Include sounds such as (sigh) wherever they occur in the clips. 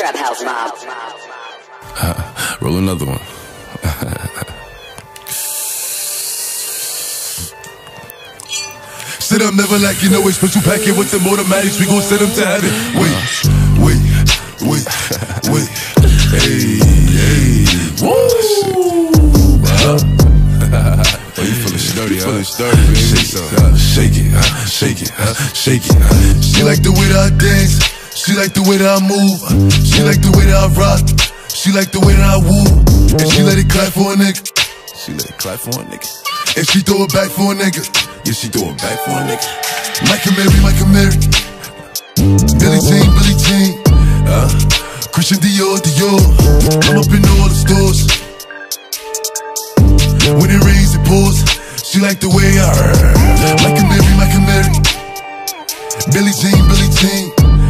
Trap House Mob. (laughs) Roll another one. Sit up, never like you know it's special packet with them automatics. We gon' send them to heaven. Wait, wait, wait, wait. Hey, hey. Woo! Oh, you feeling sturdy, huh? Feeling sturdy, baby. Shake it, uh, shake it, uh, shake it, uh, shake it. uh. She like the way that I dance. She like the way that I move. She like the way that I rock. She like the way that I woo. And she let it clap for a nigga. She let it clap for a nigga. And she throw it back for a nigga. Yeah, she throw it back for a nigga. Mike Amiri, Mike Amiri. Billie Jean, Billie Jean. Uh, Christian Dior, Dior. I'm up in all the stores. When it rains, it pours. She like the way I Mike Amiri, Mike Amiri. Billie Jean, Billie Jean.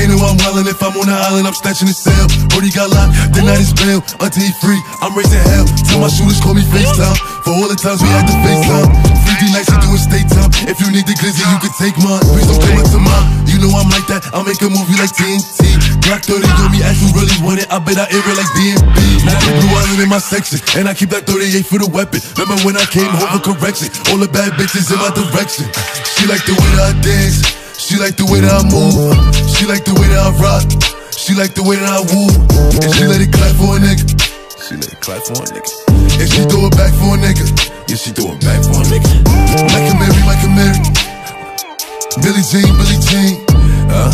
they know I'm wildin'. If I'm on the island, I'm snatching the cell. Brody got locked, the night is bail. Until he free, I'm raising hell. Tell my shooters call me FaceTime. For all the times we had to FaceTime. 3D nights, we doing state time. If you need the glizzy, you can take mine. Please don't come up to mine. You know I'm like that. I'll make a movie like TNT. Glock 30 on me, ask who really want it. I bet I air it like DMB. Now blue island in my section. And I keep that 38 for the weapon. Remember when I came home for correction? All the bad bitches in my direction. She like the way that I dance. She like the way that I move. She like the way that I rock. She like the way that I woo. And she let it clap for a nigga. She let it clap for a nigga. And she throw it back for a nigga. Yeah, she throw it back for a nigga. Mike Amiri, Mike Amiri. Billie Jean, Billie Jean. Uh,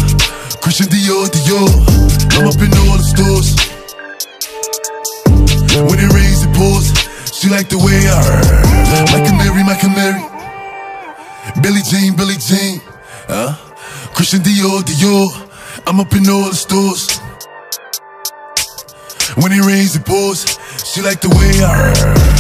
Christian Dior, Dior. I'm up in all the stores. When it rains, it pours. She like the way I Mike Amiri, Mike Amiri. Billie Jean, Billie Jean. Uh, Christian Dior, Dior. I'm up in all the stores. When it rains, it pours. She like the way I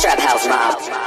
Trap House Mob.